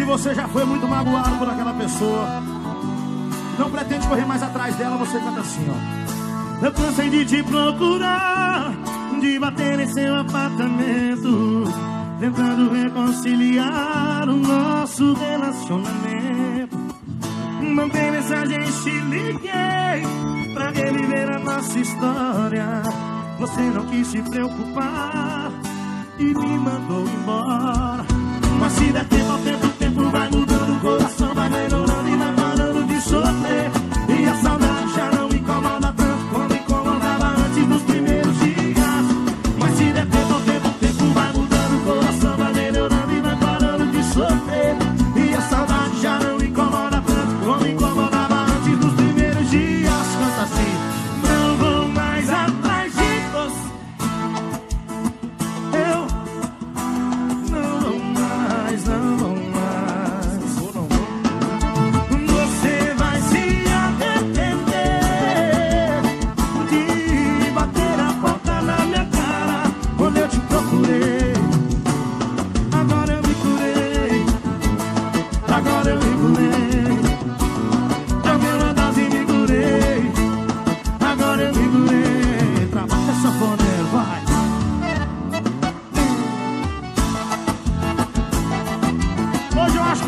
Se você já foi muito magoado por aquela pessoa, não pretende correr mais atrás dela, você canta assim, ó. Eu cansei de te procurar, de bater em seu apartamento, tentando reconciliar o nosso relacionamento. Mandei mensagem, te liguei, pra reviver a nossa história. Você não quis se preocupar e me mandou embora. Mas se der tempo, tempo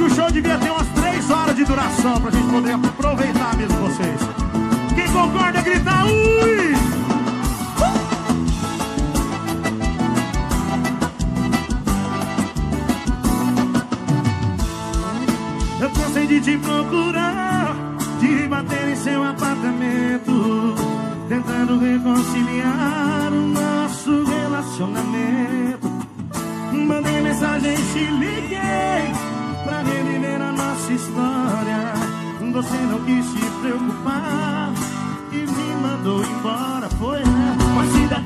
que o show devia ter umas três horas de duração pra gente poder aproveitar mesmo vocês. Quem concorda, grita ui! Eu cansei de te procurar, de bater em seu apartamento, tentando reconciliar o nosso relacionamento. Mandei mensagem, te liguei história. Você não quis se preocupar e me mandou embora. Foi mas se der.